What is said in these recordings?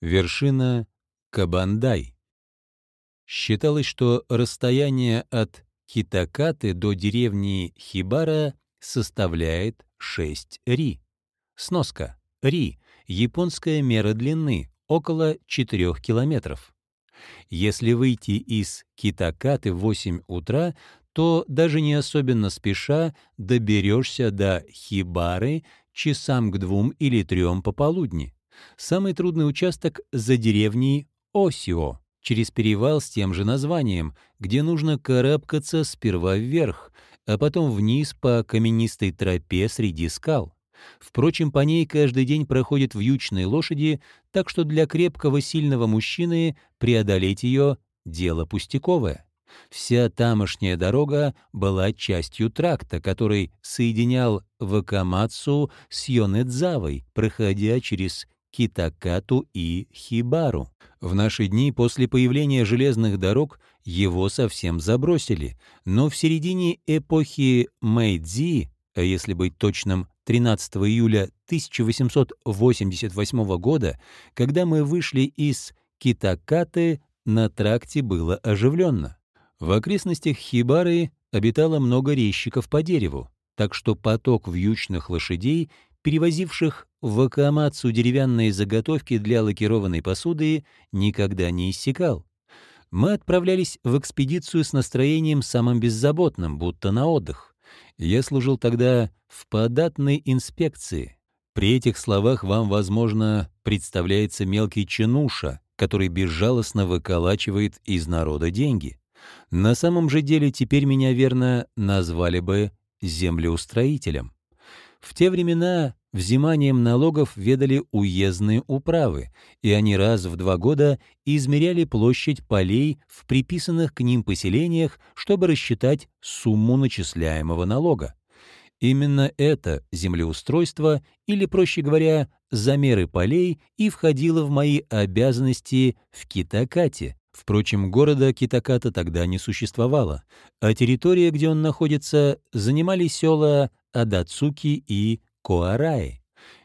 Вершина Кабандай. Считалось, что расстояние от Китакаты до деревни Хибара составляет 6 ри. Сноска. Ри — японская мера длины, около 4 километров. Если выйти из Китакаты в 8 утра, то даже не особенно спеша доберешься до Хибары часам к двум или трем пополудни. Самый трудный участок за деревней Осио, через перевал с тем же названием, где нужно карабкаться сперва вверх, а потом вниз по каменистой тропе среди скал. Впрочем, по ней каждый день проходят вьючные лошади, так что для крепкого сильного мужчины преодолеть ее — дело пустяковое. Вся тамошняя дорога была частью тракта, который соединял Вакамацу с Йонэдзавой, проходя через Китакату и Хибару. В наши дни после появления железных дорог его совсем забросили, но в середине эпохи Мэйдзи, а если быть точным, 13 июля 1888 года, когда мы вышли из Китакаты, на тракте было оживленно. В окрестностях Хибары обитало много резчиков по дереву, так что поток вьючных лошадей, перевозивших в Акамацу деревянные заготовки для лакированной посуды, никогда не иссякал. Мы отправлялись в экспедицию с настроением самым беззаботным, будто на отдых. Я служил тогда в податной инспекции. При этих словах вам, возможно, представляется мелкий чинуша, который безжалостно выколачивает из народа деньги. На самом же деле теперь меня, верно, назвали бы землеустроителем. В те времена взиманием налогов ведали уездные управы, и они раз в два года измеряли площадь полей в приписанных к ним поселениях, чтобы рассчитать сумму начисляемого налога. Именно это землеустройство, или, проще говоря, замеры полей, и входило в мои обязанности в Китакате. Впрочем, города Китаката тогда не существовало, а территория, где он находится, занимали села Адацуки и Коараи,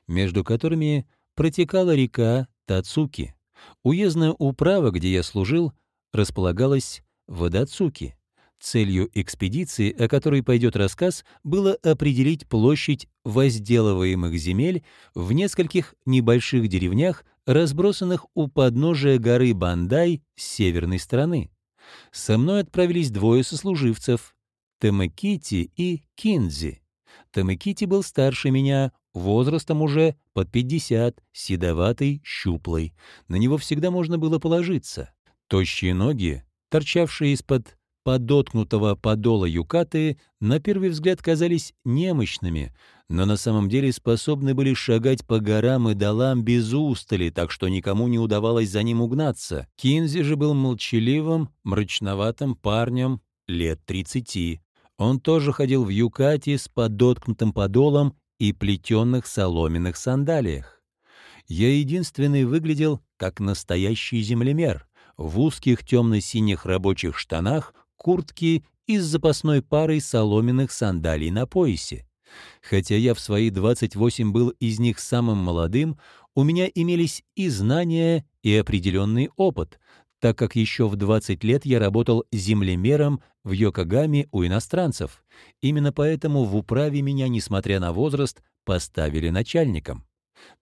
между которыми протекала река Тацуки. Уездная управа, где я служил, располагалась в Адацуки. Целью экспедиции, о которой пойдет рассказ, было определить площадь возделываемых земель в нескольких небольших деревнях, разбросанных у подножия горы Бандай с северной стороны. Со мной отправились двое сослуживцев — Темекити и Кинзи. Тамыкити был старше меня, возрастом уже под 50, седоватый, щуплый. На него всегда можно было положиться. Тощие ноги, торчавшие из-под подоткнутого подола юкаты, на первый взгляд казались немощными, но на самом деле способны были шагать по горам и долам без устали, так что никому не удавалось за ним угнаться. Кинзи же был молчаливым, мрачноватым парнем лет тридцати. Он тоже ходил в юкате с подоткнутым подолом и плетенных соломенных сандалиях. Я единственный выглядел как настоящий землемер, в узких темно-синих рабочих штанах, куртке и с запасной парой соломенных сандалий на поясе. Хотя я в свои 28 был из них самым молодым, у меня имелись и знания, и определенный опыт, так как еще в 20 лет я работал землемером в Йокогаме у иностранцев. Именно поэтому в управе меня, несмотря на возраст, поставили начальником.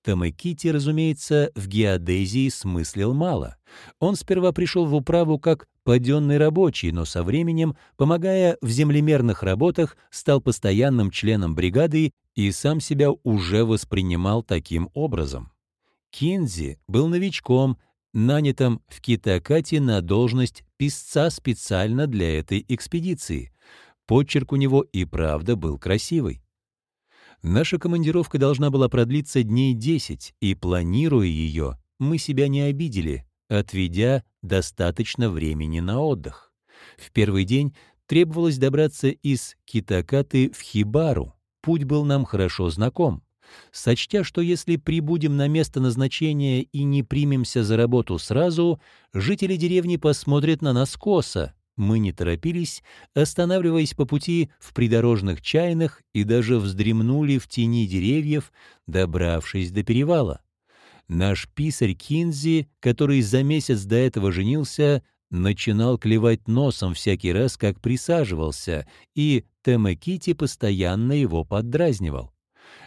Тамэкити, разумеется, в геодезии смыслил мало. Он сперва пришел в управу как паденный рабочий, но со временем, помогая в землемерных работах, стал постоянным членом бригады и сам себя уже воспринимал таким образом. Кинзи был новичком, нанятым в Китакате на должность писца специально для этой экспедиции. Почерк у него и правда был красивый. Наша командировка должна была продлиться дней 10, и, планируя ее, мы себя не обидели, отведя достаточно времени на отдых. В первый день требовалось добраться из Китакаты в Хибару. Путь был нам хорошо знаком сочтя, что если прибудем на место назначения и не примемся за работу сразу, жители деревни посмотрят на нас косо. Мы не торопились, останавливаясь по пути в придорожных чайных и даже вздремнули в тени деревьев, добравшись до перевала. Наш писарь Кинзи, который за месяц до этого женился, начинал клевать носом всякий раз, как присаживался, и Темекити постоянно его поддразнивал.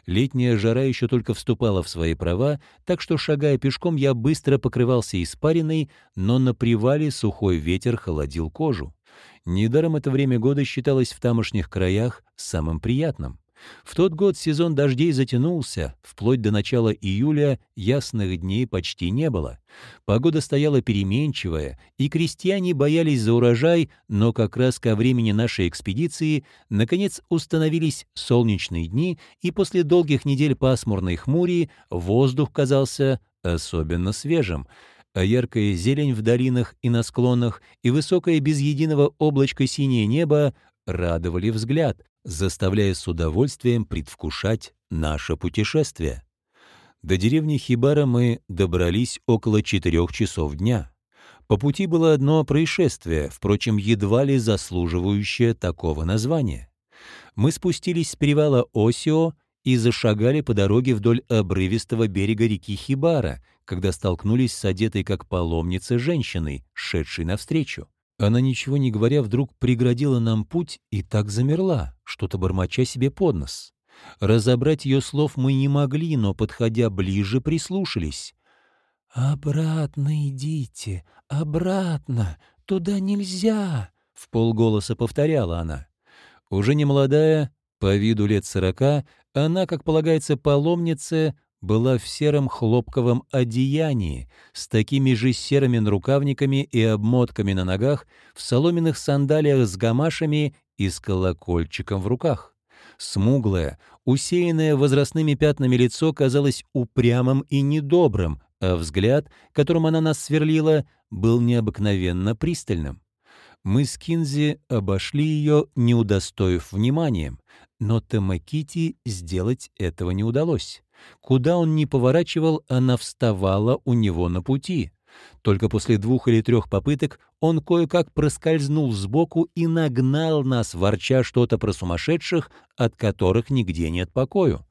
Летняя жара еще только вступала в свои права, так что, шагая пешком, я быстро покрывался испариной, но на привале сухой ветер холодил кожу. Недаром это время года считалось в тамошних краях самым приятным. В тот год сезон дождей затянулся, вплоть до начала июля ясных дней почти не было. Погода стояла переменчивая, и крестьяне боялись за урожай, но как раз ко времени нашей экспедиции наконец установились солнечные дни, и после долгих недель пасмурной хмури воздух казался особенно свежим а яркая зелень в долинах и на склонах и высокое без единого облачка синее небо радовали взгляд, заставляя с удовольствием предвкушать наше путешествие. До деревни Хибара мы добрались около четырех часов дня. По пути было одно происшествие, впрочем, едва ли заслуживающее такого названия. Мы спустились с перевала Осио и зашагали по дороге вдоль обрывистого берега реки Хибара, когда столкнулись с одетой как паломница женщиной, шедшей навстречу. Она, ничего не говоря, вдруг преградила нам путь и так замерла, что-то бормоча себе под нос. Разобрать ее слов мы не могли, но, подходя ближе, прислушались. «Обратно идите, обратно, туда нельзя!» — в полголоса повторяла она. Уже не молодая, по виду лет сорока, она, как полагается, паломница, была в сером хлопковом одеянии, с такими же серыми нарукавниками и обмотками на ногах, в соломенных сандалиях с гамашами и с колокольчиком в руках. Смуглое, усеянное возрастными пятнами лицо казалось упрямым и недобрым, а взгляд, которым она нас сверлила, был необыкновенно пристальным. Мы с Кинзи обошли ее, не удостоив вниманием, но Тамакити сделать этого не удалось. Куда он ни поворачивал, она вставала у него на пути. Только после двух или трех попыток он кое-как проскользнул сбоку и нагнал нас, ворча что-то про сумасшедших, от которых нигде нет покою.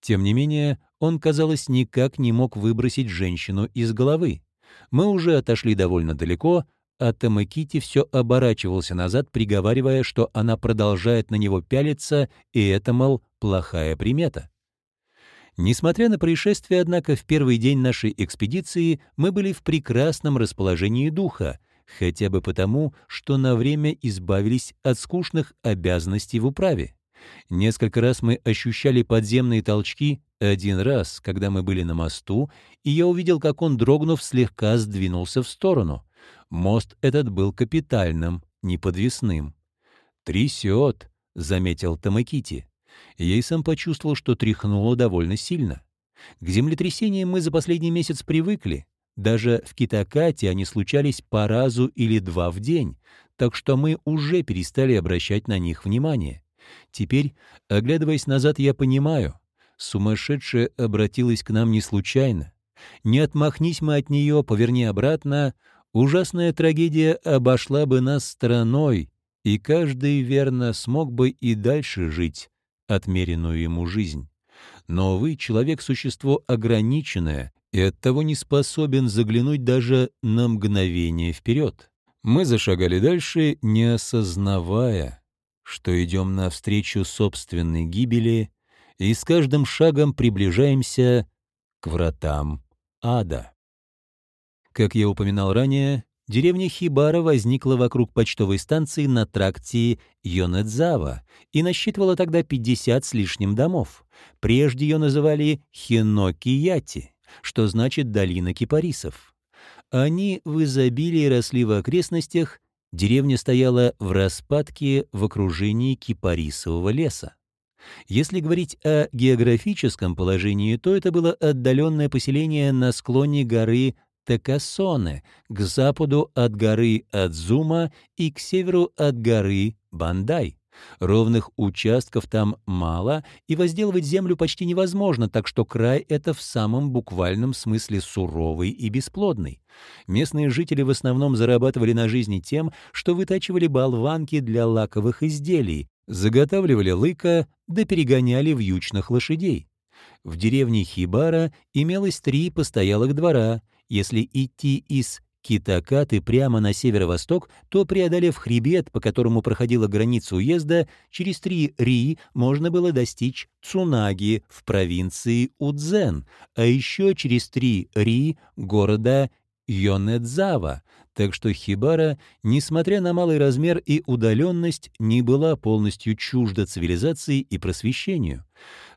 Тем не менее, он, казалось, никак не мог выбросить женщину из головы. Мы уже отошли довольно далеко, а Тамакити все оборачивался назад, приговаривая, что она продолжает на него пялиться, и это, мол, плохая примета. Несмотря на происшествие, однако, в первый день нашей экспедиции мы были в прекрасном расположении духа, хотя бы потому, что на время избавились от скучных обязанностей в управе. Несколько раз мы ощущали подземные толчки, один раз, когда мы были на мосту, и я увидел, как он, дрогнув, слегка сдвинулся в сторону. Мост этот был капитальным, неподвесным. «Трясет», — заметил Тамакити. Сам почувствовал, что тряхнуло довольно сильно. К землетрясениям мы за последний месяц привыкли. Даже в Китакате они случались по разу или два в день, так что мы уже перестали обращать на них внимание. Теперь, оглядываясь назад, я понимаю, сумасшедшая обратилась к нам не случайно. Не отмахнись мы от нее, поверни обратно, ужасная трагедия обошла бы нас стороной, и каждый, верно, смог бы и дальше жить, отмеренную ему жизнь. Но, вы человек — существо ограниченное и оттого не способен заглянуть даже на мгновение вперед. Мы зашагали дальше, не осознавая, что идем навстречу собственной гибели и с каждым шагом приближаемся к вратам ада. Как я упоминал ранее, Деревня Хибара возникла вокруг почтовой станции на тракте Йонедзава и насчитывала тогда 50 с лишним домов. Прежде ее называли Хинокияти, что значит «долина кипарисов». Они в изобилии росли в окрестностях, деревня стояла в распадке в окружении кипарисового леса. Если говорить о географическом положении, то это было отдаленное поселение на склоне горы Текасоне, к западу от горы Адзума и к северу от горы Бандай. Ровных участков там мало, и возделывать землю почти невозможно, так что край — это в самом буквальном смысле суровый и бесплодный. Местные жители в основном зарабатывали на жизни тем, что вытачивали болванки для лаковых изделий, заготавливали лыка да перегоняли вьючных лошадей. В деревне Хибара имелось три постоялых двора. Если идти из Китакаты прямо на северо-восток, то, преодолев хребет, по которому проходила граница уезда, через три ри можно было достичь Цунаги в провинции Удзен, а еще через три ри — города Йонэдзава, так что Хибара, несмотря на малый размер и удаленность, не была полностью чужда цивилизации и просвещению.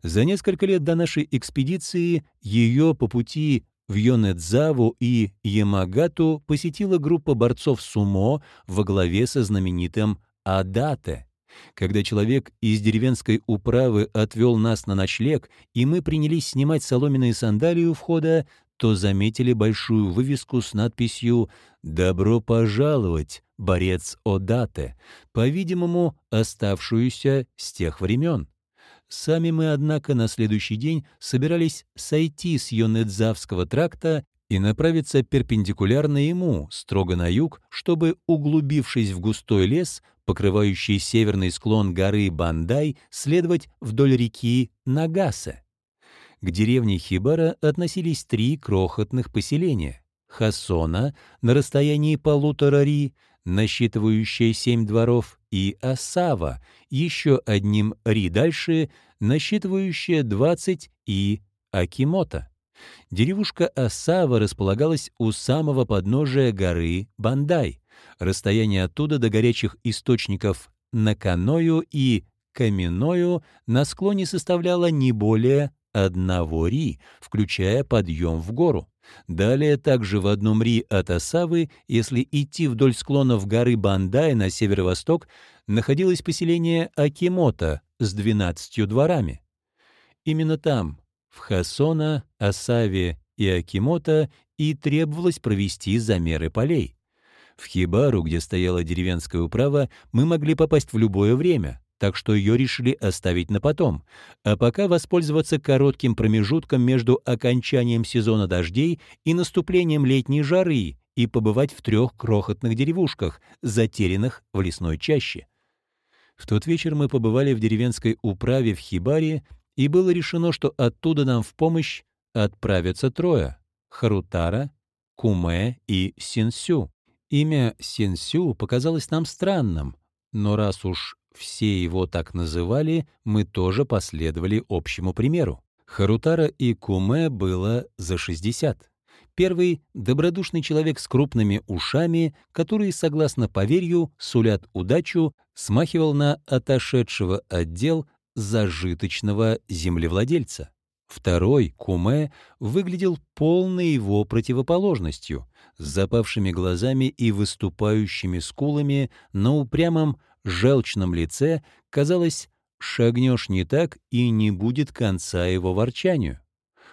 За несколько лет до нашей экспедиции ее по пути в Йонэдзаву и Ямагату посетила группа борцов сумо во главе со знаменитым Адате. Когда человек из деревенской управы отвел нас на ночлег, и мы принялись снимать соломенные сандалии у входа, то заметили большую вывеску с надписью «Добро пожаловать, борец Одате», по-видимому, оставшуюся с тех времен. Сами мы, однако, на следующий день собирались сойти с Йонедзавского тракта и направиться перпендикулярно ему, строго на юг, чтобы, углубившись в густой лес, покрывающий северный склон горы Бандай, следовать вдоль реки Нагаса. К деревне Хибара относились три крохотных поселения. Хасона на расстоянии полутора ри, насчитывающая семь дворов, и Асава, еще одним ри дальше, насчитывающая 20 и Акимота. Деревушка Асава располагалась у самого подножия горы Бандай. Расстояние оттуда до горячих источников Наканою и Каменою на склоне составляло не более одного ри, включая подъем в гору. Далее также в одном ри от Осавы, если идти вдоль склонов горы Бандай на северо-восток, находилось поселение Акимота с двенадцатью дворами. Именно там, в Хасона, Осаве и Акимота, и требовалось провести замеры полей. В Хибару, где стояла деревенская управа, мы могли попасть в любое время, так что ее решили оставить на потом, а пока воспользоваться коротким промежутком между окончанием сезона дождей и наступлением летней жары и побывать в трех крохотных деревушках, затерянных в лесной чаще. В тот вечер мы побывали в деревенской управе в Хибаре, и было решено, что оттуда нам в помощь отправятся трое — Харутара, Куме и Синсю. Имя Синсю показалось нам странным, но раз уж все его так называли, мы тоже последовали общему примеру. Харутара и Куме было за 60. Первый — добродушный человек с крупными ушами, который, согласно поверью, сулят удачу, смахивал на отошедшего отдел зажиточного землевладельца. Второй, Куме, выглядел полной его противоположностью, с запавшими глазами и выступающими скулами на упрямом желчном лице, казалось, шагнешь не так и не будет конца его ворчанию.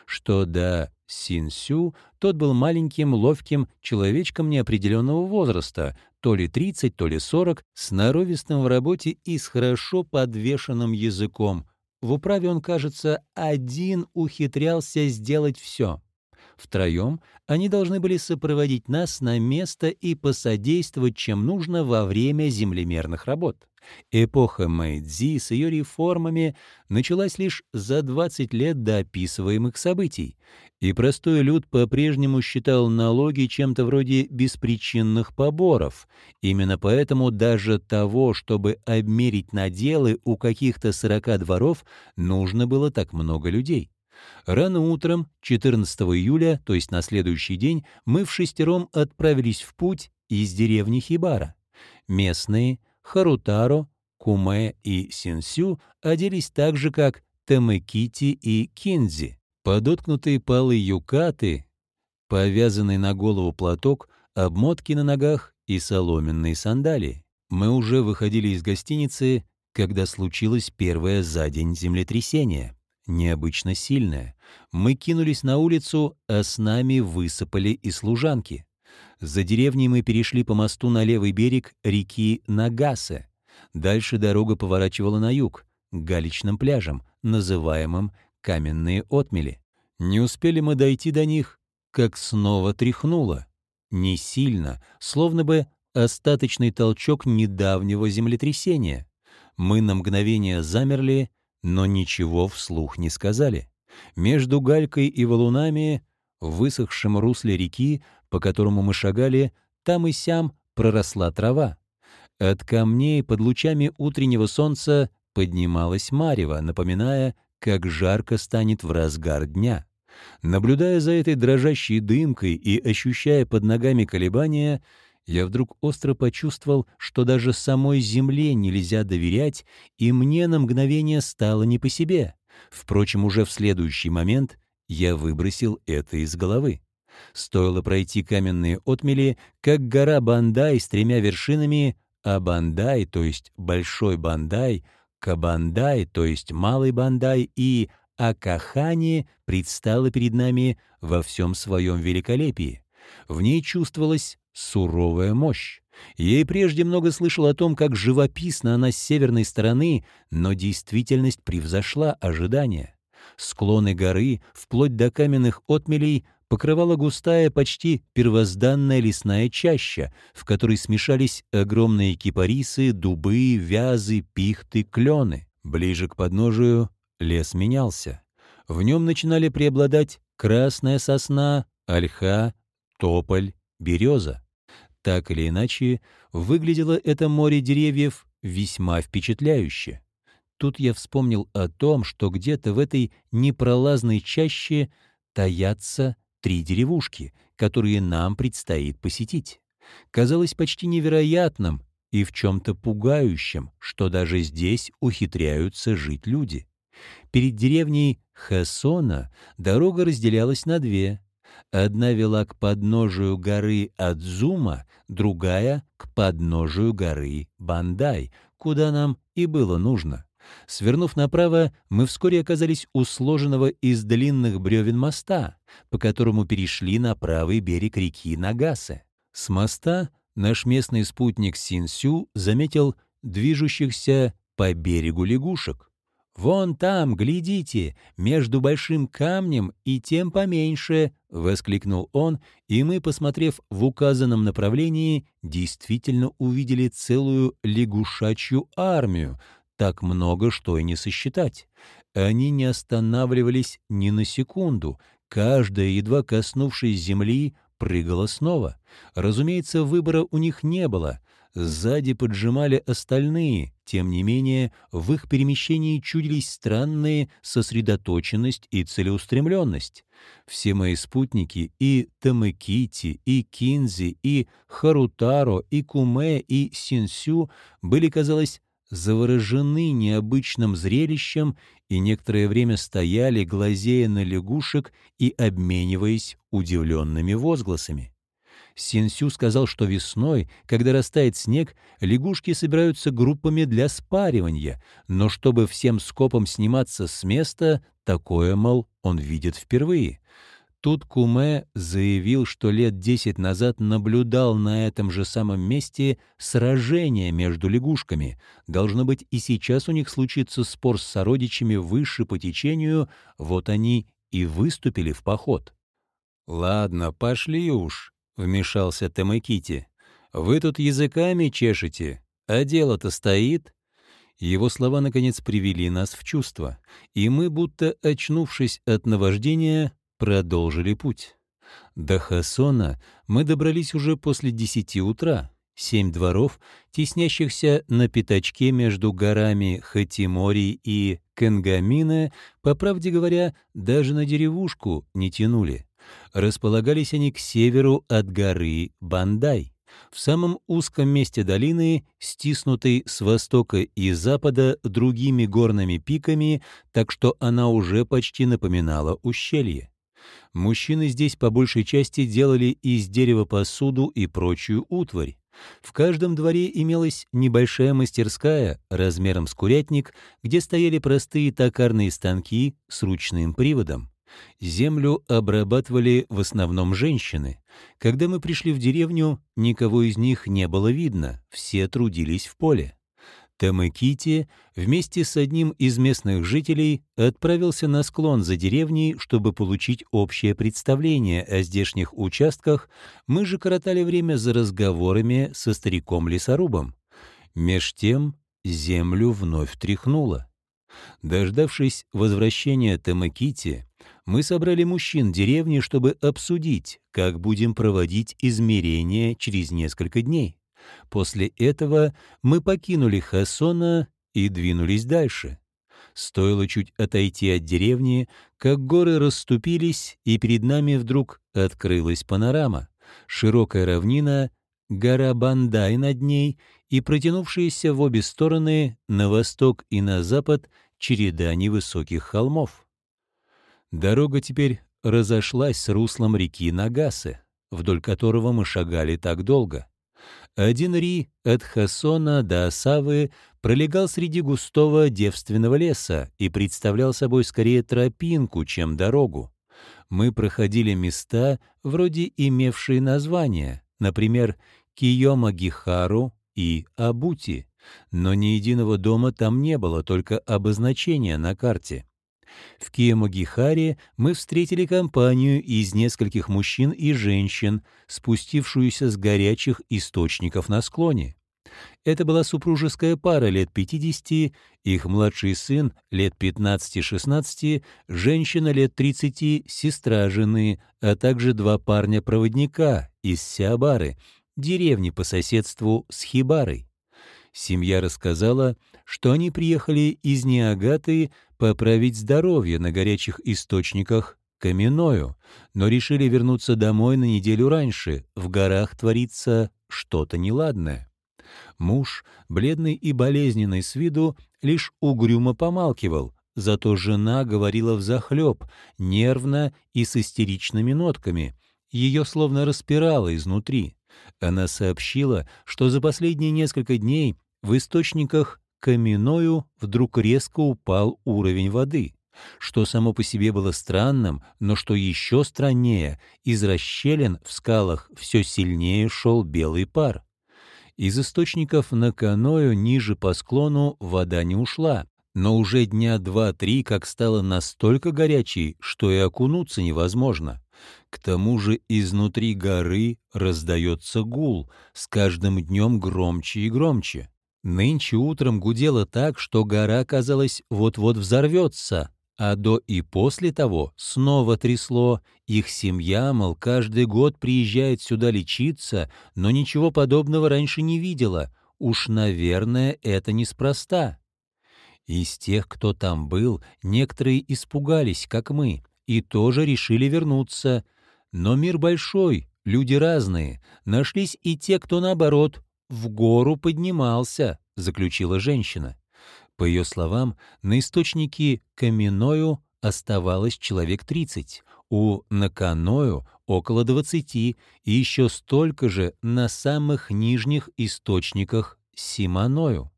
Что до Синсю, тот был маленьким, ловким человечком неопределенного возраста, то ли 30, то ли 40, сноровистым в работе и с хорошо подвешенным языком. В управе он, кажется, один ухитрялся сделать все. Втроем они должны были сопроводить нас на место и посодействовать, чем нужно во время землемерных работ. Эпоха Мэйдзи с ее реформами началась лишь за 20 лет до описываемых событий, и простой люд по-прежнему считал налоги чем-то вроде беспричинных поборов. Именно поэтому даже того, чтобы обмерить наделы у каких-то 40 дворов, нужно было так много людей. Рано утром, 14 июля, то есть на следующий день, мы в шестером отправились в путь из деревни Хибара. Местные, Харутаро, Куме и Синсю оделись так же, как Темекити и Кинзи. Подоткнутые полы юкаты, повязанный на голову платок, обмотки на ногах и соломенные сандалии. Мы уже выходили из гостиницы, когда случилось первое за день землетрясение необычно сильная. Мы кинулись на улицу, а с нами высыпали и служанки. За деревней мы перешли по мосту на левый берег реки Нагасе. Дальше дорога поворачивала на юг, к галечным пляжам, называемым Каменные отмели. Не успели мы дойти до них, как снова тряхнуло. Не сильно, словно бы остаточный толчок недавнего землетрясения. Мы на мгновение замерли, но ничего вслух не сказали. Между галькой и валунами, в высохшем русле реки, по которому мы шагали, там и сям проросла трава. От камней под лучами утреннего солнца поднималась марево, напоминая, как жарко станет в разгар дня. Наблюдая за этой дрожащей дымкой и ощущая под ногами колебания, я вдруг остро почувствовал, что даже самой земле нельзя доверять, и мне на мгновение стало не по себе. Впрочем, уже в следующий момент я выбросил это из головы. Стоило пройти каменные отмели, как гора Бандай с тремя вершинами, а Бандай, то есть Большой Бандай, Кабандай, то есть Малый Бандай и Акахани предстала перед нами во всем своем великолепии. В ней чувствовалась суровая мощь. И прежде много слышал о том, как живописна она с северной стороны, но действительность превзошла ожидания. Склоны горы, вплоть до каменных отмелей, покрывала густая, почти первозданная лесная чаща, в которой смешались огромные кипарисы, дубы, вязы, пихты, клены. Ближе к подножию лес менялся. В нем начинали преобладать красная сосна, ольха, тополь, береза. Так или иначе, выглядело это море деревьев весьма впечатляюще. Тут я вспомнил о том, что где-то в этой непролазной чаще таятся три деревушки, которые нам предстоит посетить. Казалось почти невероятным и в чем-то пугающим, что даже здесь ухитряются жить люди. Перед деревней Хасона дорога разделялась на две. Одна вела к подножию горы Адзума, другая — к подножию горы Бандай, куда нам и было нужно. Свернув направо, мы вскоре оказались у сложенного из длинных бревен моста, по которому перешли на правый берег реки Нагасе. С моста наш местный спутник Синсю заметил движущихся по берегу лягушек. «Вон там, глядите, между большим камнем и тем поменьше!» — воскликнул он, и мы, посмотрев в указанном направлении, действительно увидели целую лягушачью армию, так много, что и не сосчитать. Они не останавливались ни на секунду, каждая, едва коснувшись земли, прыгала снова. Разумеется, выбора у них не было — Сзади поджимали остальные, тем не менее, в их перемещении чудились странные сосредоточенность и целеустремленность. Все мои спутники и Тамыкити, и Кинзи, и Харутаро, и Куме, и Синсю были, казалось, заворожены необычным зрелищем и некоторое время стояли, глазея на лягушек и обмениваясь удивленными возгласами. Синсю сказал, что весной, когда растает снег, лягушки собираются группами для спаривания, но чтобы всем скопом сниматься с места, такое, мол, он видит впервые. Тут Куме заявил, что лет десять назад наблюдал на этом же самом месте сражение между лягушками. Должно быть, и сейчас у них случится спор с сородичами выше по течению, вот они и выступили в поход. «Ладно, пошли уж», — вмешался Тамакити. «Вы тут языками чешете, а дело-то стоит». Его слова, наконец, привели нас в чувство, и мы, будто очнувшись от наваждения, продолжили путь. До Хасона мы добрались уже после десяти утра. Семь дворов, теснящихся на пятачке между горами Хатимори и Кенгамина, по правде говоря, даже на деревушку не тянули. Располагались они к северу от горы Бандай, в самом узком месте долины, стиснутой с востока и запада другими горными пиками, так что она уже почти напоминала ущелье. Мужчины здесь по большей части делали из дерева посуду и прочую утварь. В каждом дворе имелась небольшая мастерская размером с курятник, где стояли простые токарные станки с ручным приводом. Землю обрабатывали в основном женщины. Когда мы пришли в деревню, никого из них не было видно, все трудились в поле. Тамыкити вместе с одним из местных жителей отправился на склон за деревней, чтобы получить общее представление о здешних участках, мы же коротали время за разговорами со стариком-лесорубом. Меж тем землю вновь тряхнуло. Дождавшись возвращения Тамакити, мы собрали мужчин деревни, чтобы обсудить, как будем проводить измерения через несколько дней. После этого мы покинули Хасона и двинулись дальше. Стоило чуть отойти от деревни, как горы расступились, и перед нами вдруг открылась панорама. Широкая равнина, гора Бандай над ней и протянувшиеся в обе стороны, на восток и на запад, череда невысоких холмов. Дорога теперь разошлась с руслом реки Нагасы, вдоль которого мы шагали так долго. Один ри от Хасона до Осавы пролегал среди густого девственного леса и представлял собой скорее тропинку, чем дорогу. Мы проходили места, вроде имевшие названия, например, Киома-Гихару и Абути, но ни единого дома там не было, только обозначения на карте. В Киемагихаре мы встретили компанию из нескольких мужчин и женщин, спустившуюся с горячих источников на склоне. Это была супружеская пара лет 50, их младший сын лет 15-16, женщина лет 30, сестра жены, а также два парня-проводника из Сиабары, деревни по соседству с Хибарой. Семья рассказала, что они приехали из Неагаты поправить здоровье на горячих источниках Каменою, но решили вернуться домой на неделю раньше, в горах творится что-то неладное. Муж, бледный и болезненный с виду, лишь угрюмо помалкивал, зато жена говорила взахлеб, нервно и с истеричными нотками. Ее словно распирало изнутри. Она сообщила, что за последние несколько дней в источниках Каменою вдруг резко упал уровень воды, что само по себе было странным, но что еще страннее, из расщелин в скалах все сильнее шел белый пар. Из источников на Каною ниже по склону вода не ушла, но уже дня два-три как стало настолько горячей, что и окунуться невозможно. К тому же изнутри горы раздается гул, с каждым днем громче и громче. Нынче утром гудело так, что гора, казалось, вот-вот взорвется, а до и после того снова трясло. Их семья, мол, каждый год приезжает сюда лечиться, но ничего подобного раньше не видела. Уж, наверное, это неспроста. Из тех, кто там был, некоторые испугались, как мы, и тоже решили вернуться. Но мир большой, люди разные. Нашлись и те, кто, наоборот, в гору поднимался», — заключила женщина. По ее словам, на источнике Каменою оставалось человек 30, у Наканою — около 20 и еще столько же на самых нижних источниках Симоною.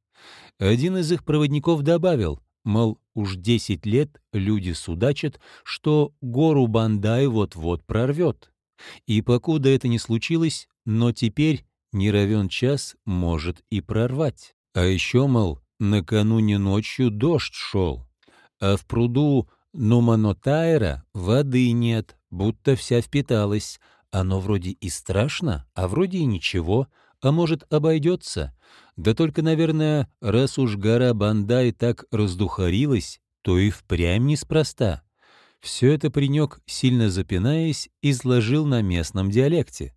Один из их проводников добавил, мол, уж 10 лет люди судачат, что гору Бандай вот-вот прорвет. И покуда это не случилось, но теперь не равен час может и прорвать. А еще, мол, накануне ночью дождь шел, а в пруду Нуманотайра воды нет, будто вся впиталась. Оно вроде и страшно, а вроде и ничего, а может, обойдется. Да только, наверное, раз уж гора Бандай так раздухарилась, то и впрямь неспроста. Все это паренек, сильно запинаясь, изложил на местном диалекте.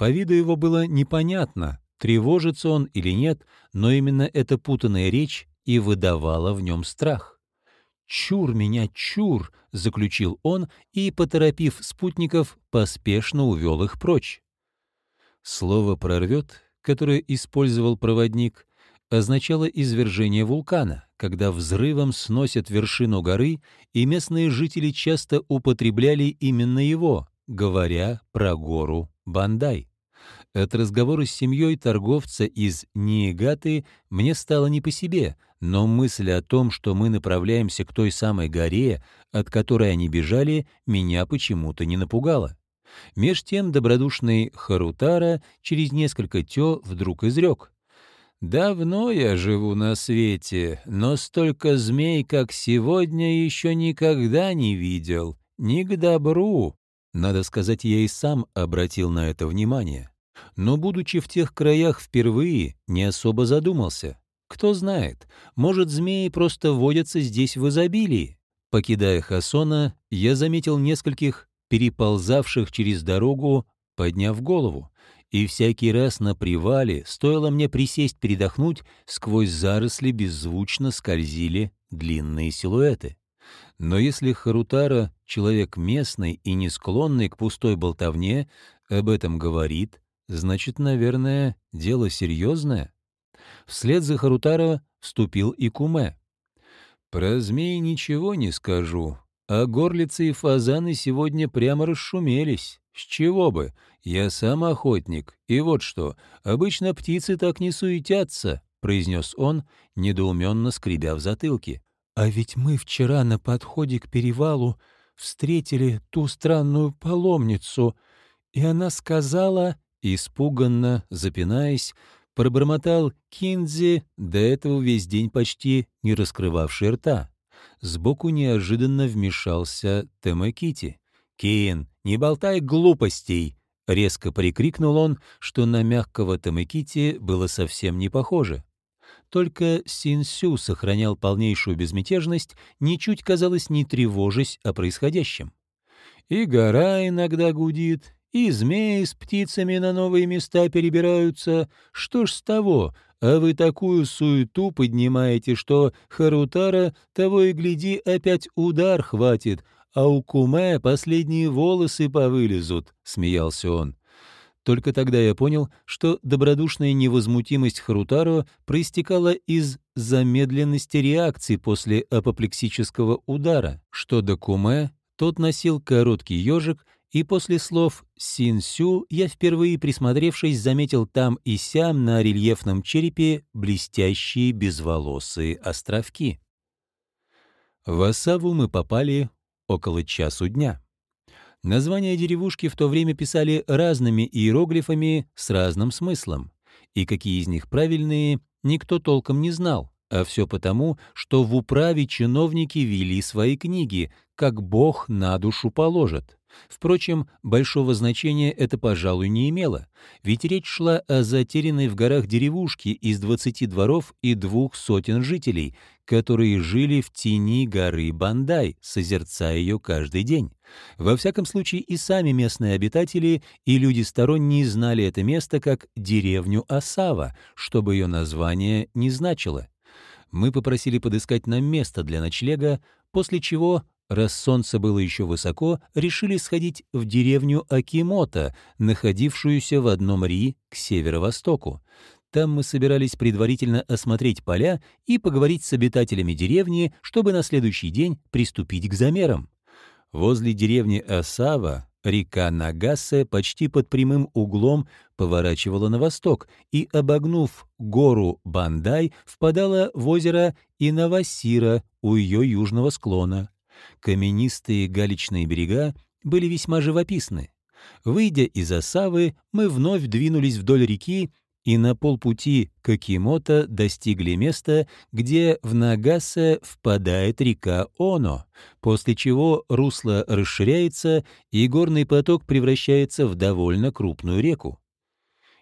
По виду его было непонятно, тревожится он или нет, но именно эта путанная речь и выдавала в нем страх. «Чур меня, чур!» — заключил он и, поторопив спутников, поспешно увел их прочь. Слово «прорвет», которое использовал проводник, означало извержение вулкана, когда взрывом сносят вершину горы, и местные жители часто употребляли именно его, говоря про гору Бандай. От разговора с семьей торговца из Ниегаты мне стало не по себе, но мысль о том, что мы направляемся к той самой горе, от которой они бежали, меня почему-то не напугала. Меж тем добродушный Харутара через несколько тё вдруг изрек. «Давно я живу на свете, но столько змей, как сегодня, еще никогда не видел. Не к добру». Надо сказать, я и сам обратил на это внимание но, будучи в тех краях впервые, не особо задумался. Кто знает, может, змеи просто водятся здесь в изобилии. Покидая Хасона, я заметил нескольких переползавших через дорогу, подняв голову. И всякий раз на привале, стоило мне присесть передохнуть, сквозь заросли беззвучно скользили длинные силуэты. Но если Харутара — человек местный и не склонный к пустой болтовне, об этом говорит, значит, наверное, дело серьезное. Вслед за Харутара вступил и Куме. «Про змей ничего не скажу, а горлицы и фазаны сегодня прямо расшумелись. С чего бы? Я сам охотник. И вот что, обычно птицы так не суетятся», — произнес он, недоуменно скребя в затылке. «А ведь мы вчера на подходе к перевалу встретили ту странную паломницу, и она сказала...» Испуганно, запинаясь, пробормотал Кинзи, до этого весь день почти не раскрывавший рта. Сбоку неожиданно вмешался Темакити. «Кин, не болтай глупостей!» — резко прикрикнул он, что на мягкого Тамакити было совсем не похоже. Только Синсю сохранял полнейшую безмятежность, ничуть, казалось, не тревожась о происходящем. И гора иногда гудит, и змеи с птицами на новые места перебираются. Что ж с того? А вы такую суету поднимаете, что Харутара, того и гляди, опять удар хватит, а у Куме последние волосы повылезут», — смеялся он. Только тогда я понял, что добродушная невозмутимость Харутаро проистекала из замедленности реакции после апоплексического удара, что до Куме тот носил короткий ежик и после слов «Синсю» я впервые, присмотревшись, заметил там и сям на рельефном черепе блестящие безволосые островки. В Осаву мы попали около часу дня. Названия деревушки в то время писали разными иероглифами с разным смыслом, и какие из них правильные, никто толком не знал, а все потому, что в управе чиновники вели свои книги, как Бог на душу положит. Впрочем, большого значения это, пожалуй, не имело, ведь речь шла о затерянной в горах деревушке из двадцати дворов и двух сотен жителей, которые жили в тени горы Бандай, созерцая ее каждый день. Во всяком случае, и сами местные обитатели, и люди сторонние знали это место как деревню Осава, чтобы ее название не значило. Мы попросили подыскать нам место для ночлега, после чего Раз солнце было еще высоко, решили сходить в деревню Акимота, находившуюся в одном Ри к северо-востоку. Там мы собирались предварительно осмотреть поля и поговорить с обитателями деревни, чтобы на следующий день приступить к замерам. Возле деревни Асава река Нагасе почти под прямым углом поворачивала на восток и, обогнув гору Бандай, впадала в озеро Инавасира у ее южного склона. Каменистые галечные берега были весьма живописны. Выйдя из Осавы, мы вновь двинулись вдоль реки и на полпути к достигли места, где в Нагасе впадает река Оно, после чего русло расширяется и горный поток превращается в довольно крупную реку.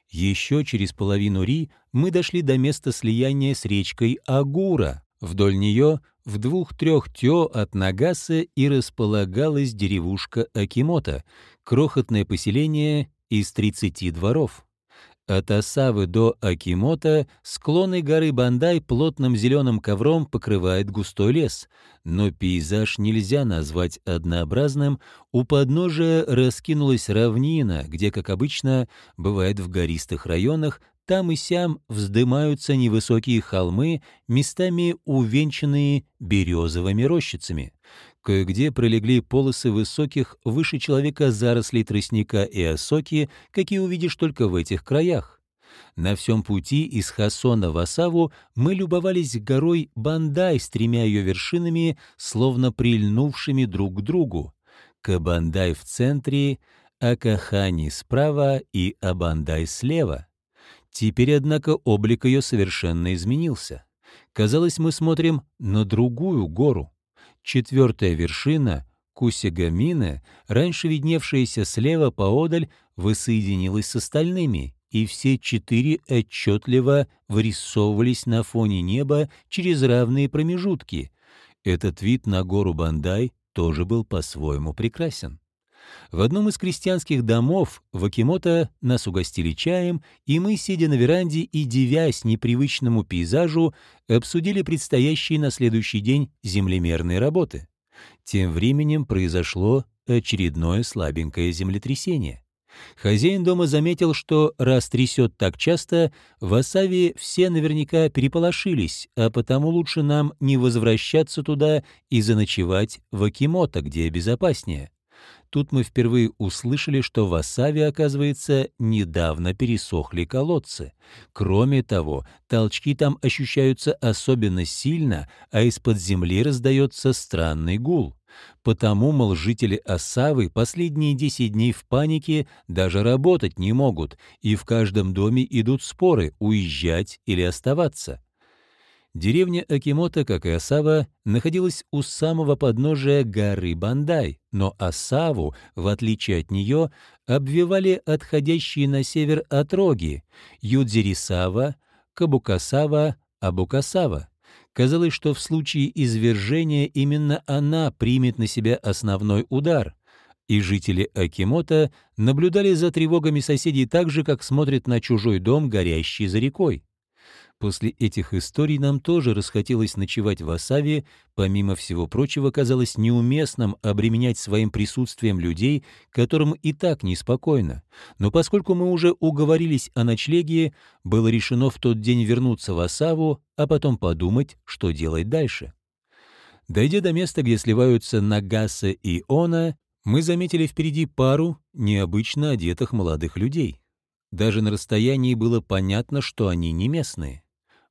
Еще через половину Ри мы дошли до места слияния с речкой Агура. Вдоль нее в двух-трех тё от Нагасы и располагалась деревушка Акимота, крохотное поселение из 30 дворов. От Осавы до Акимота склоны горы Бандай плотным зеленым ковром покрывает густой лес, но пейзаж нельзя назвать однообразным, у подножия раскинулась равнина, где, как обычно, бывает в гористых районах, там и сям вздымаются невысокие холмы, местами увенчанные березовыми рощицами. Кое-где пролегли полосы высоких выше человека зарослей тростника и осоки, какие увидишь только в этих краях. На всем пути из Хасона в Асаву мы любовались горой Бандай с тремя ее вершинами, словно прильнувшими друг к другу. Кабандай в центре, Акахани справа и Абандай слева. Теперь, однако, облик ее совершенно изменился. Казалось, мы смотрим на другую гору. Четвертая вершина, Кусигамина, раньше видневшаяся слева поодаль, воссоединилась с остальными, и все четыре отчетливо вырисовывались на фоне неба через равные промежутки. Этот вид на гору Бандай тоже был по-своему прекрасен. В одном из крестьянских домов в Акимото нас угостили чаем, и мы, сидя на веранде и дивясь непривычному пейзажу, обсудили предстоящие на следующий день землемерные работы. Тем временем произошло очередное слабенькое землетрясение. Хозяин дома заметил, что раз трясет так часто, в Асаве все наверняка переполошились, а потому лучше нам не возвращаться туда и заночевать в Акимото, где безопаснее. Тут мы впервые услышали, что в Асаве, оказывается, недавно пересохли колодцы. Кроме того, толчки там ощущаются особенно сильно, а из-под земли раздается странный гул. Потому, мол, жители Осавы последние 10 дней в панике даже работать не могут, и в каждом доме идут споры, уезжать или оставаться. Деревня Акимото, как и Осава, находилась у самого подножия горы Бандай, но Осаву, в отличие от нее, обвивали отходящие на север отроги Юдзирисава, Кабукасава, Абукасава. Казалось, что в случае извержения именно она примет на себя основной удар, и жители Акимото наблюдали за тревогами соседей так же, как смотрят на чужой дом, горящий за рекой. После этих историй нам тоже расхотелось ночевать в Осаве, помимо всего прочего казалось неуместным обременять своим присутствием людей, которым и так неспокойно. Но поскольку мы уже уговорились о ночлеге, было решено в тот день вернуться в Осаву, а потом подумать, что делать дальше. Дойдя до места, где сливаются Нагаса и Она, мы заметили впереди пару необычно одетых молодых людей. Даже на расстоянии было понятно, что они не местные.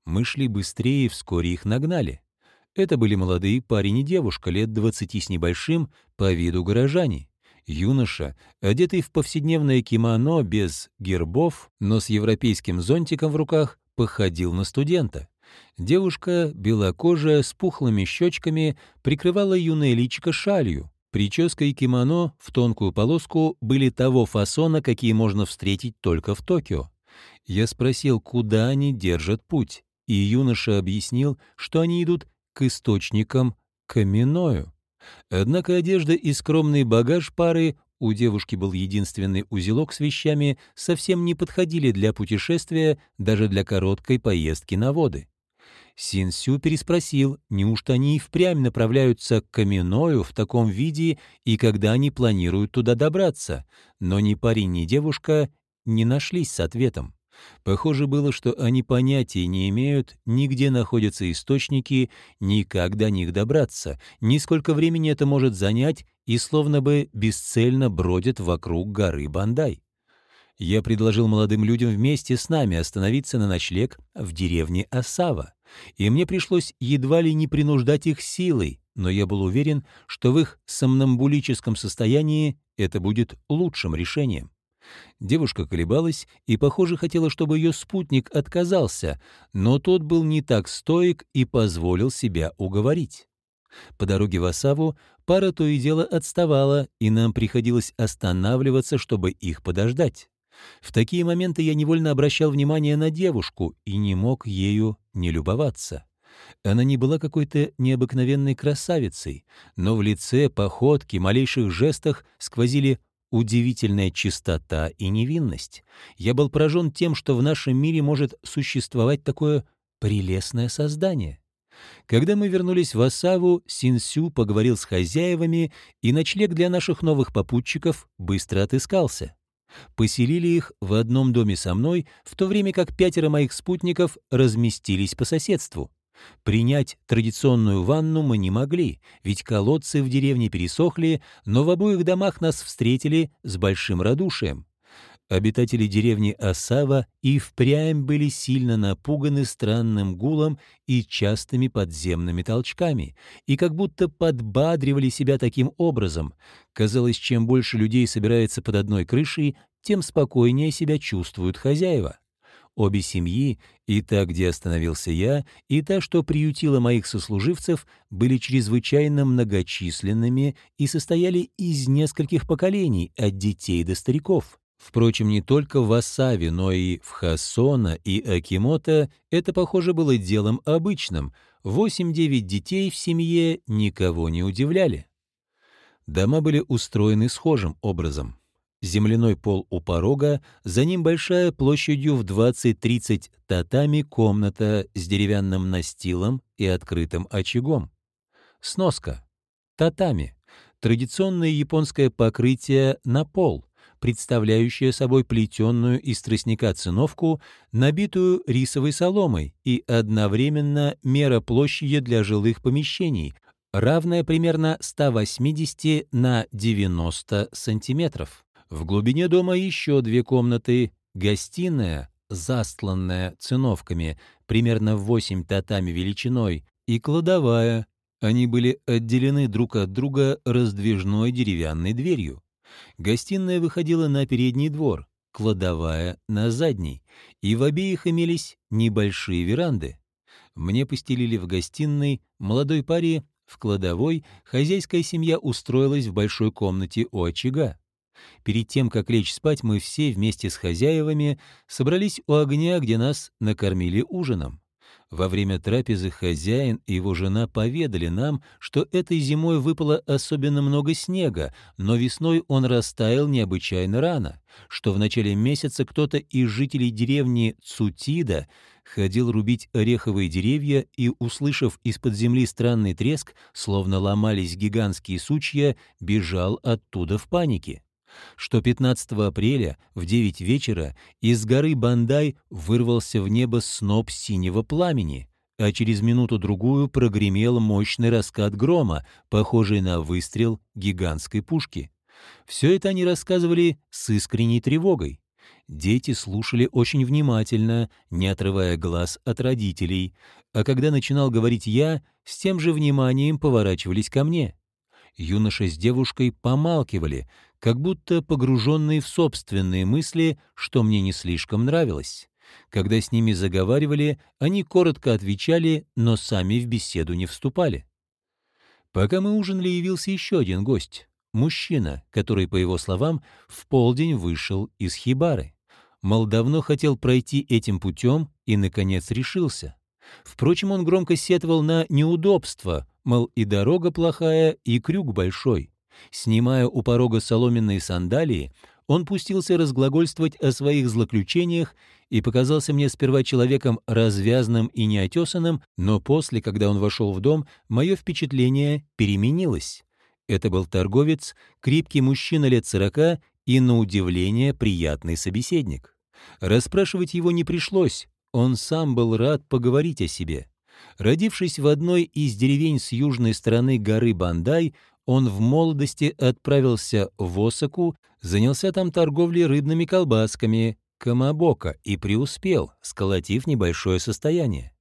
Мы шли быстрее и вскоре их нагнали. Это были молодые парень и девушка, лет двадцати с небольшим, по виду горожане. Юноша, одетый в повседневное кимоно без гербов, но с европейским зонтиком в руках, походил на студента. Девушка, белокожая, с пухлыми щечками, прикрывала юное личико шалью. Прическа и кимоно в тонкую полоску были того фасона, какие можно встретить только в Токио. Я спросил, куда они держат путь и юноша объяснил, что они идут к источникам Каменою. Однако одежда и скромный багаж пары у девушки был единственный узелок с вещами, совсем не подходили для путешествия, даже для короткой поездки на воды. Синсю переспросил, неужто они и впрямь направляются к Каменою в таком виде и когда они планируют туда добраться, но ни парень, ни девушка не нашлись с ответом. Похоже было, что они понятия не имеют, ни где находятся источники, ни как до них добраться, ни сколько времени это может занять, и словно бы бесцельно бродят вокруг горы Бандай. Я предложил молодым людям вместе с нами остановиться на ночлег в деревне Осава, и мне пришлось едва ли не принуждать их силой, но я был уверен, что в их сомнамбулическом состоянии это будет лучшим решением. Девушка колебалась и, похоже, хотела, чтобы ее спутник отказался, но тот был не так стоек и позволил себя уговорить. По дороге в Осаву пара то и дело отставала, и нам приходилось останавливаться, чтобы их подождать. В такие моменты я невольно обращал внимание на девушку и не мог ею не любоваться. Она не была какой-то необыкновенной красавицей, но в лице, походке, малейших жестах сквозили удивительная чистота и невинность. Я был поражен тем, что в нашем мире может существовать такое прелестное создание. Когда мы вернулись в Осаву, Синсю поговорил с хозяевами, и ночлег для наших новых попутчиков быстро отыскался. Поселили их в одном доме со мной, в то время как пятеро моих спутников разместились по соседству. Принять традиционную ванну мы не могли, ведь колодцы в деревне пересохли, но в обоих домах нас встретили с большим радушием. Обитатели деревни Осава и впрямь были сильно напуганы странным гулом и частыми подземными толчками, и как будто подбадривали себя таким образом. Казалось, чем больше людей собирается под одной крышей, тем спокойнее себя чувствуют хозяева. Обе семьи, и та, где остановился я, и та, что приютила моих сослуживцев, были чрезвычайно многочисленными и состояли из нескольких поколений, от детей до стариков. Впрочем, не только в Асаве, но и в Хасона и Акимото это, похоже, было делом обычным. Восемь-девять детей в семье никого не удивляли. Дома были устроены схожим образом. Земляной пол у порога, за ним большая площадью в 20-30 татами комната с деревянным настилом и открытым очагом. Сноска. Татами. Традиционное японское покрытие на пол, представляющее собой плетенную из тростника циновку, набитую рисовой соломой и одновременно мера площади для жилых помещений, равная примерно 180 на 90 сантиметров. В глубине дома еще две комнаты, гостиная, застланная циновками, примерно в 8 татами величиной, и кладовая. Они были отделены друг от друга раздвижной деревянной дверью. Гостиная выходила на передний двор, кладовая — на задний, и в обеих имелись небольшие веранды. Мне постелили в гостиной, молодой паре в кладовой, хозяйская семья устроилась в большой комнате у очага. Перед тем, как лечь спать, мы все вместе с хозяевами собрались у огня, где нас накормили ужином. Во время трапезы хозяин и его жена поведали нам, что этой зимой выпало особенно много снега, но весной он растаял необычайно рано, что в начале месяца кто-то из жителей деревни Цутида ходил рубить ореховые деревья и, услышав из-под земли странный треск, словно ломались гигантские сучья, бежал оттуда в панике что 15 апреля в 9 вечера из горы Бандай вырвался в небо сноп синего пламени, а через минуту-другую прогремел мощный раскат грома, похожий на выстрел гигантской пушки. Все это они рассказывали с искренней тревогой. Дети слушали очень внимательно, не отрывая глаз от родителей, а когда начинал говорить я, с тем же вниманием поворачивались ко мне. Юноша с девушкой помалкивали, как будто погруженные в собственные мысли, что мне не слишком нравилось. Когда с ними заговаривали, они коротко отвечали, но сами в беседу не вступали. Пока мы ужинали, явился еще один гость — мужчина, который, по его словам, в полдень вышел из хибары. Мол, давно хотел пройти этим путем и, наконец, решился. Впрочем, он громко сетовал на неудобства, мол, и дорога плохая, и крюк большой. Снимая у порога соломенные сандалии, он пустился разглагольствовать о своих злоключениях и показался мне сперва человеком развязным и неотесанным, но после, когда он вошел в дом, мое впечатление переменилось. Это был торговец, крепкий мужчина лет сорока и, на удивление, приятный собеседник. Расспрашивать его не пришлось, он сам был рад поговорить о себе. Родившись в одной из деревень с южной стороны горы Бандай, он в молодости отправился в Осаку, занялся там торговлей рыбными колбасками, камабока, и преуспел, сколотив небольшое состояние.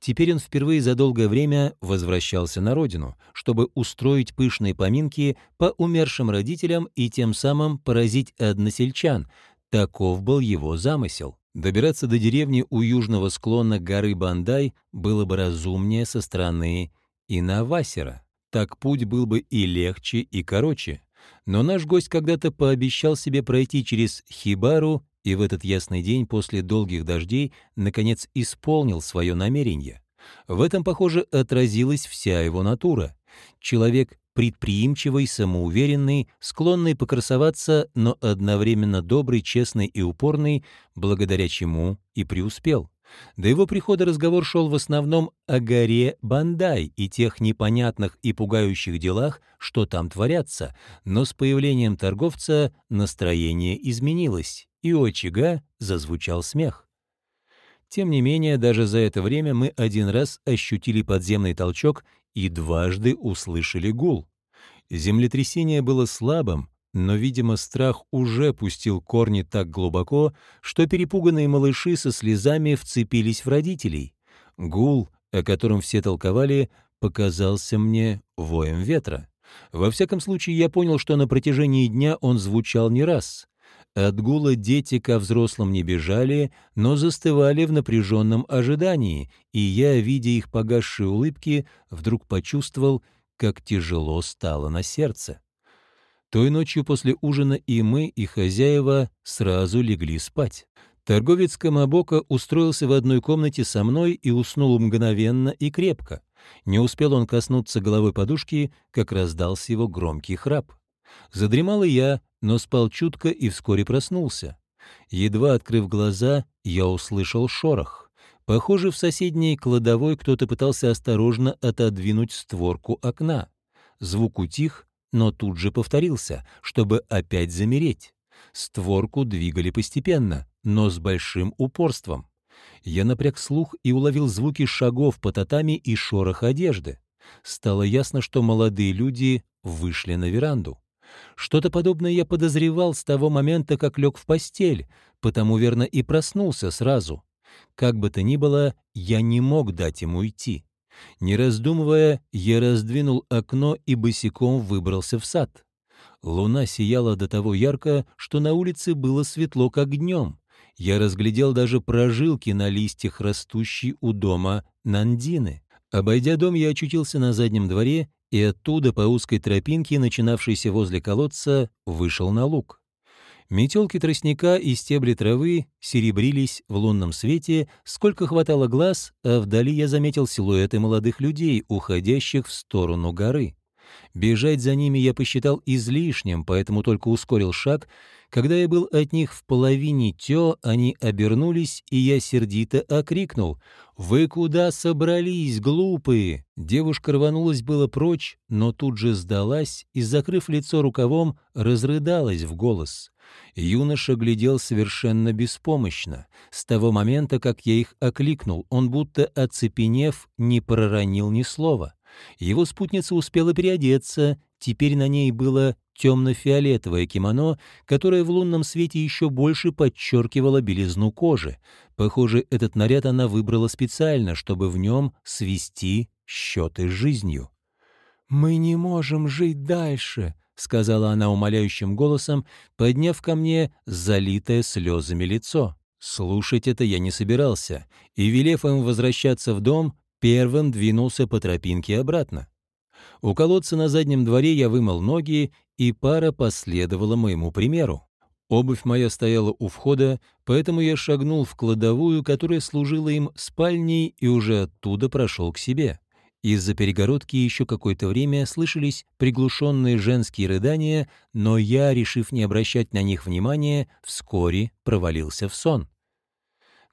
Теперь он впервые за долгое время возвращался на родину, чтобы устроить пышные поминки по умершим родителям и тем самым поразить односельчан. Таков был его замысел. Добираться до деревни у южного склона горы Бандай было бы разумнее со стороны Инавасера. Так путь был бы и легче, и короче. Но наш гость когда-то пообещал себе пройти через Хибару и в этот ясный день после долгих дождей наконец исполнил свое намерение. В этом, похоже, отразилась вся его натура. Человек предприимчивый, самоуверенный, склонный покрасоваться, но одновременно добрый, честный и упорный, благодаря чему и преуспел. До его прихода разговор шел в основном о горе Бандай и тех непонятных и пугающих делах, что там творятся, но с появлением торговца настроение изменилось, и у очага зазвучал смех. Тем не менее, даже за это время мы один раз ощутили подземный толчок и дважды услышали гул. Землетрясение было слабым, но, видимо, страх уже пустил корни так глубоко, что перепуганные малыши со слезами вцепились в родителей. Гул, о котором все толковали, показался мне воем ветра. Во всяком случае, я понял, что на протяжении дня он звучал не раз. От гула дети ко взрослым не бежали, но застывали в напряженном ожидании, и я, видя их погасшие улыбки, вдруг почувствовал, как тяжело стало на сердце. Той ночью после ужина и мы, и хозяева сразу легли спать. Торговец Камабока устроился в одной комнате со мной и уснул мгновенно и крепко. Не успел он коснуться головой подушки, как раздался его громкий храп. Задремал и я, но спал чутко и вскоре проснулся. Едва открыв глаза, я услышал шорох. Похоже, в соседней кладовой кто-то пытался осторожно отодвинуть створку окна. Звук утих, но тут же повторился, чтобы опять замереть. Створку двигали постепенно, но с большим упорством. Я напряг слух и уловил звуки шагов по татами и шорох одежды. Стало ясно, что молодые люди вышли на веранду. Что-то подобное я подозревал с того момента, как лег в постель, потому, верно, и проснулся сразу. Как бы то ни было, я не мог дать ему идти. Не раздумывая, я раздвинул окно и босиком выбрался в сад. Луна сияла до того ярко, что на улице было светло, как днем. Я разглядел даже прожилки на листьях, растущей у дома Нандины. Обойдя дом, я очутился на заднем дворе и оттуда по узкой тропинке, начинавшейся возле колодца, вышел на луг. Метелки тростника и стебли травы серебрились в лунном свете, сколько хватало глаз, а вдали я заметил силуэты молодых людей, уходящих в сторону горы. Бежать за ними я посчитал излишним, поэтому только ускорил шаг. Когда я был от них в половине тё, они обернулись, и я сердито окрикнул «Вы куда собрались, глупые?» Девушка рванулась было прочь, но тут же сдалась и, закрыв лицо рукавом, разрыдалась в голос. Юноша глядел совершенно беспомощно. С того момента, как я их окликнул, он, будто оцепенев, не проронил ни слова. Его спутница успела переодеться, теперь на ней было темно-фиолетовое кимоно, которое в лунном свете еще больше подчеркивало белизну кожи. Похоже, этот наряд она выбрала специально, чтобы в нем свести счеты с жизнью. «Мы не можем жить дальше», — сказала она умоляющим голосом, подняв ко мне залитое слезами лицо. Слушать это я не собирался, и, велев им возвращаться в дом, первым двинулся по тропинке обратно. У колодца на заднем дворе я вымыл ноги, и пара последовала моему примеру. Обувь моя стояла у входа, поэтому я шагнул в кладовую, которая служила им спальней, и уже оттуда прошел к себе. Из-за перегородки еще какое-то время слышались приглушенные женские рыдания, но я, решив не обращать на них внимания, вскоре провалился в сон.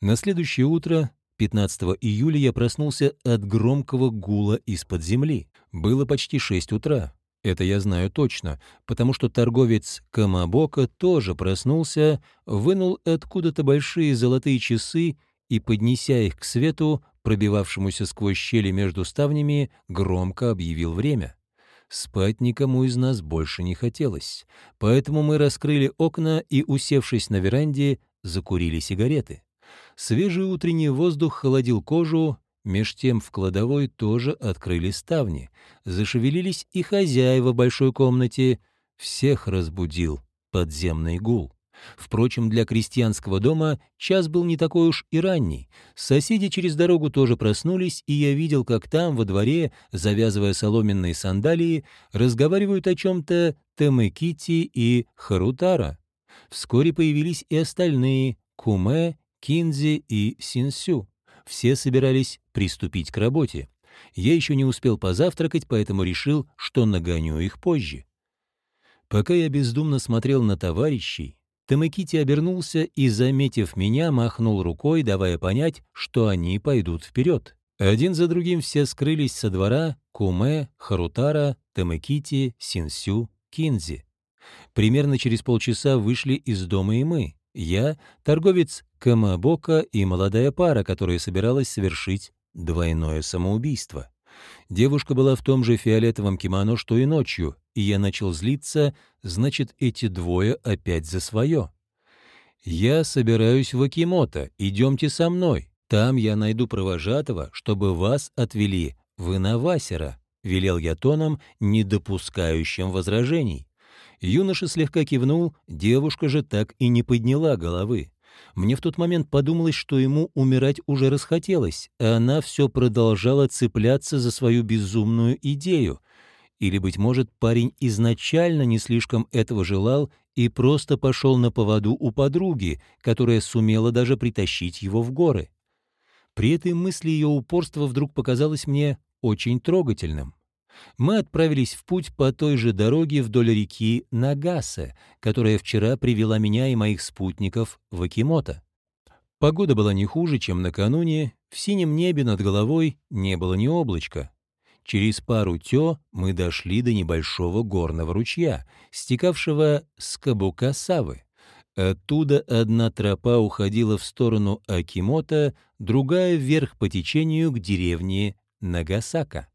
На следующее утро 15 июля я проснулся от громкого гула из-под земли. Было почти 6 утра. Это я знаю точно, потому что торговец Камабока тоже проснулся, вынул откуда-то большие золотые часы и, поднеся их к свету, пробивавшемуся сквозь щели между ставнями, громко объявил время. Спать никому из нас больше не хотелось, поэтому мы раскрыли окна и, усевшись на веранде, закурили сигареты. Свежий утренний воздух холодил кожу, меж тем в кладовой тоже открыли ставни. Зашевелились и хозяева большой комнате. Всех разбудил подземный гул. Впрочем, для крестьянского дома час был не такой уж и ранний. Соседи через дорогу тоже проснулись, и я видел, как там, во дворе, завязывая соломенные сандалии, разговаривают о чем-то Темекити и Харутара. Вскоре появились и остальные — Куме Кинзи и Синсю. Все собирались приступить к работе. Я еще не успел позавтракать, поэтому решил, что нагоню их позже. Пока я бездумно смотрел на товарищей, Тамакити обернулся и, заметив меня, махнул рукой, давая понять, что они пойдут вперед. Один за другим все скрылись со двора Куме, Харутара, Тамакити, Синсю, Кинзи. Примерно через полчаса вышли из дома и мы. Я, торговец Камабока и молодая пара, которая собиралась совершить двойное самоубийство. Девушка была в том же фиолетовом кимоно, что и ночью, и я начал злиться, значит, эти двое опять за свое. «Я собираюсь в Акимото, идемте со мной. Там я найду провожатого, чтобы вас отвели в Инавасера», — велел я тоном, не допускающим возражений. Юноша слегка кивнул, девушка же так и не подняла головы. Мне в тот момент подумалось, что ему умирать уже расхотелось, а она все продолжала цепляться за свою безумную идею. Или, быть может, парень изначально не слишком этого желал и просто пошел на поводу у подруги, которая сумела даже притащить его в горы. При этой мысли ее упорство вдруг показалось мне очень трогательным. Мы отправились в путь по той же дороге вдоль реки Нагасе, которая вчера привела меня и моих спутников в Акимото. Погода была не хуже, чем накануне, в синем небе над головой не было ни облачка. Через пару тё мы дошли до небольшого горного ручья, стекавшего с кабука Савы. Оттуда одна тропа уходила в сторону Акимото, другая вверх по течению к деревне Нагасака.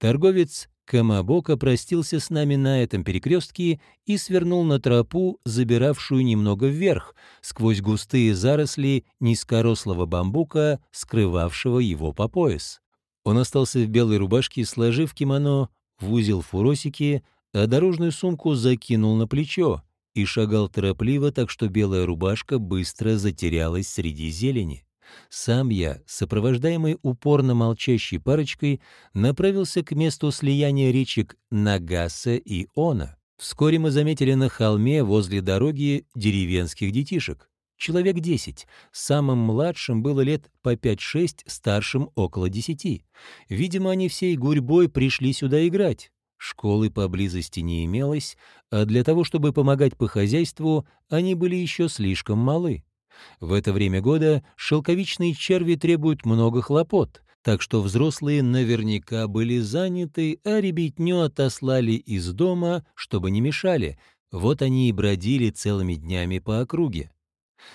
Торговец Камабока простился с нами на этом перекрестке и свернул на тропу, забиравшую немного вверх, сквозь густые заросли низкорослого бамбука, скрывавшего его по пояс. Он остался в белой рубашке, сложив кимоно в узел фуросики, а дорожную сумку закинул на плечо и шагал торопливо, так что белая рубашка быстро затерялась среди зелени. Сам я, сопровождаемый упорно молчащей парочкой, направился к месту слияния речек Нагаса и Она. Вскоре мы заметили на холме возле дороги деревенских детишек. Человек десять. Самым младшим было лет по пять-шесть, старшим около десяти. Видимо, они всей гурьбой пришли сюда играть. Школы поблизости не имелось, а для того, чтобы помогать по хозяйству, они были еще слишком малы. В это время года шелковичные черви требуют много хлопот, так что взрослые наверняка были заняты, а ребятню отослали из дома, чтобы не мешали. Вот они и бродили целыми днями по округе.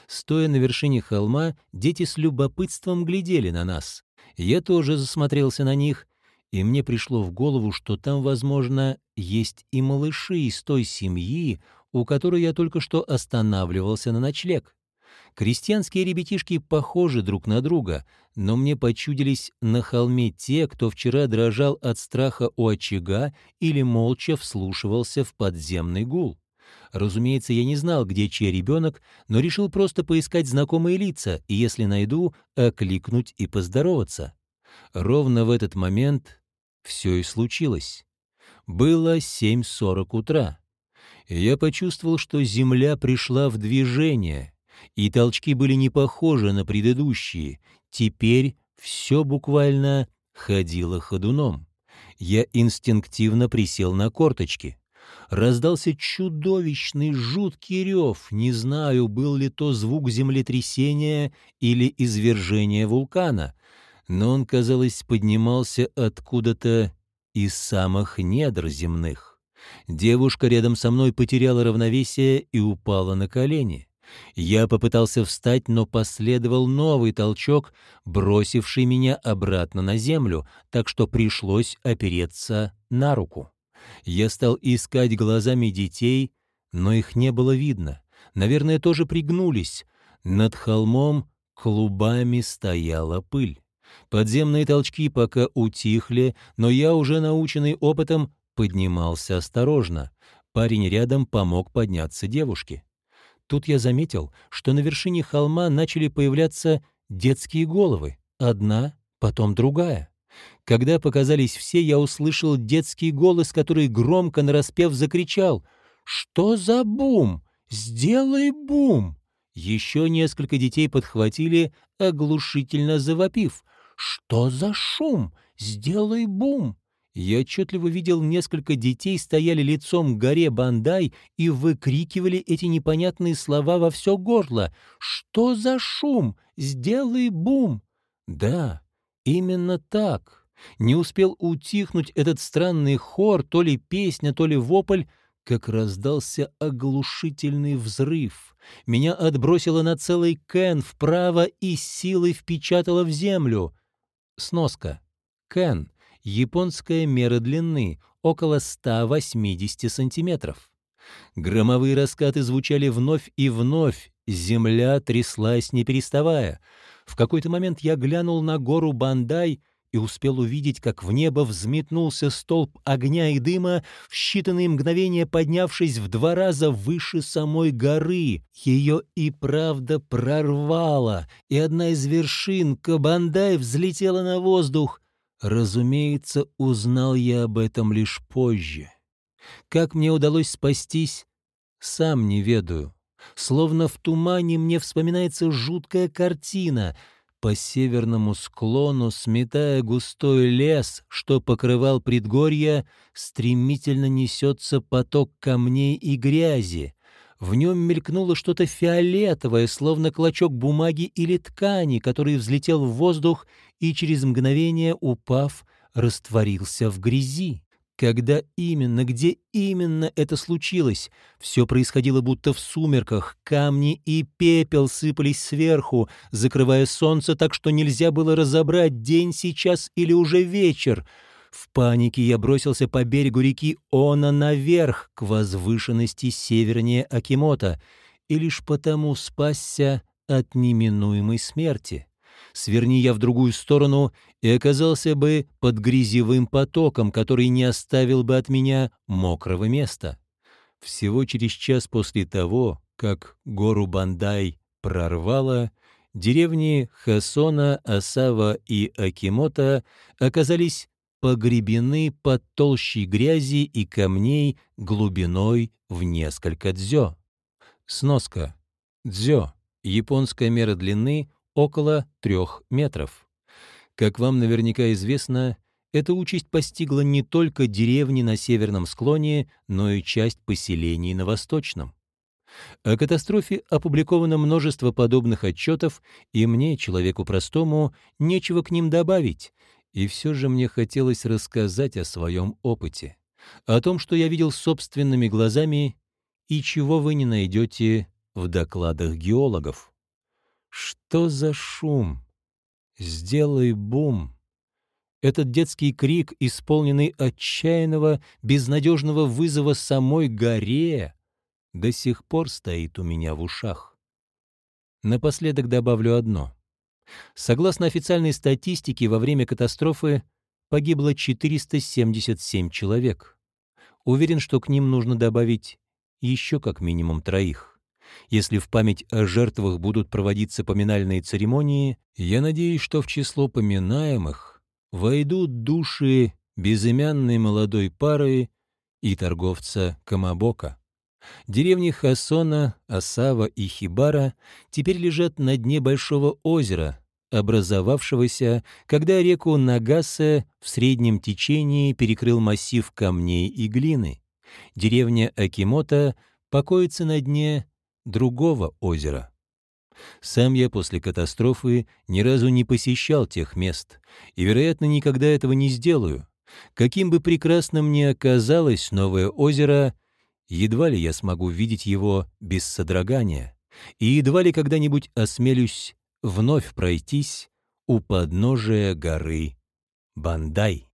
Стоя на вершине холма, дети с любопытством глядели на нас. Я тоже засмотрелся на них, и мне пришло в голову, что там, возможно, есть и малыши из той семьи, у которой я только что останавливался на ночлег. Крестьянские ребятишки похожи друг на друга, но мне почудились на холме те, кто вчера дрожал от страха у очага или молча вслушивался в подземный гул. Разумеется, я не знал, где чей ребенок, но решил просто поискать знакомые лица и, если найду, окликнуть и поздороваться. Ровно в этот момент все и случилось. Было 7.40 утра. Я почувствовал, что земля пришла в движение — и толчки были не похожи на предыдущие. Теперь все буквально ходило ходуном. Я инстинктивно присел на корточки. Раздался чудовищный жуткий рев, не знаю, был ли то звук землетрясения или извержения вулкана, но он, казалось, поднимался откуда-то из самых недр земных. Девушка рядом со мной потеряла равновесие и упала на колени. Я попытался встать, но последовал новый толчок, бросивший меня обратно на землю, так что пришлось опереться на руку. Я стал искать глазами детей, но их не было видно. Наверное, тоже пригнулись. Над холмом клубами стояла пыль. Подземные толчки пока утихли, но я, уже наученный опытом, поднимался осторожно. Парень рядом помог подняться девушке. Тут я заметил, что на вершине холма начали появляться детские головы, одна, потом другая. Когда показались все, я услышал детский голос, который громко нараспев закричал «Что за бум? Сделай бум!» Еще несколько детей подхватили, оглушительно завопив «Что за шум? Сделай бум!» Я отчетливо видел, несколько детей стояли лицом к горе Бандай и выкрикивали эти непонятные слова во все горло. «Что за шум? Сделай бум!» Да, именно так. Не успел утихнуть этот странный хор, то ли песня, то ли вопль, как раздался оглушительный взрыв. Меня отбросило на целый кен вправо и силой впечатало в землю. Сноска. Кен — японская мера длины — около 180 сантиметров. Громовые раскаты звучали вновь и вновь, земля тряслась не переставая. В какой-то момент я глянул на гору Бандай и успел увидеть, как в небо взметнулся столб огня и дыма, в считанные мгновения поднявшись в два раза выше самой горы. Ее и правда прорвало, и одна из вершин Кабандай взлетела на воздух, Разумеется, узнал я об этом лишь позже. Как мне удалось спастись, сам не ведаю. Словно в тумане мне вспоминается жуткая картина. По северному склону, сметая густой лес, что покрывал предгорье, стремительно несется поток камней и грязи. В нем мелькнуло что-то фиолетовое, словно клочок бумаги или ткани, который взлетел в воздух и через мгновение, упав, растворился в грязи. Когда именно, где именно это случилось? Все происходило будто в сумерках, камни и пепел сыпались сверху, закрывая солнце так, что нельзя было разобрать, день сейчас или уже вечер. В панике я бросился по берегу реки Она наверх, к возвышенности севернее Акимота, и лишь потому спасся от неминуемой смерти. Сверни я в другую сторону и оказался бы под грязевым потоком, который не оставил бы от меня мокрого места. Всего через час после того, как гору Бандай прорвало, деревни Хасона, Асава и Акимота оказались погребены под толщей грязи и камней глубиной в несколько дзё. Сноска. Дзё — японская мера длины около трех метров. Как вам наверняка известно, эта участь постигла не только деревни на северном склоне, но и часть поселений на восточном. О катастрофе опубликовано множество подобных отчетов, и мне, человеку простому, нечего к ним добавить. И все же мне хотелось рассказать о своем опыте, о том, что я видел собственными глазами и чего вы не найдете в докладах геологов. Что за шум? Сделай бум. Этот детский крик, исполненный отчаянного, безнадежного вызова самой горе, до сих пор стоит у меня в ушах. Напоследок добавлю одно. Согласно официальной статистике, во время катастрофы погибло 477 человек. Уверен, что к ним нужно добавить еще как минимум троих. Если в память о жертвах будут проводиться поминальные церемонии, я надеюсь, что в число поминаемых войдут души безымянной молодой пары и торговца Камабока. Деревни Хасона, Асава и Хибара теперь лежат на дне большого озера, образовавшегося, когда реку Нагасе в среднем течении перекрыл массив камней и глины. Деревня Акимота покоится на дне другого озера. Сам я после катастрофы ни разу не посещал тех мест и, вероятно, никогда этого не сделаю. Каким бы прекрасным ни оказалось новое озеро, едва ли я смогу видеть его без содрогания, и едва ли когда-нибудь осмелюсь вновь пройтись у подножия горы Бандай.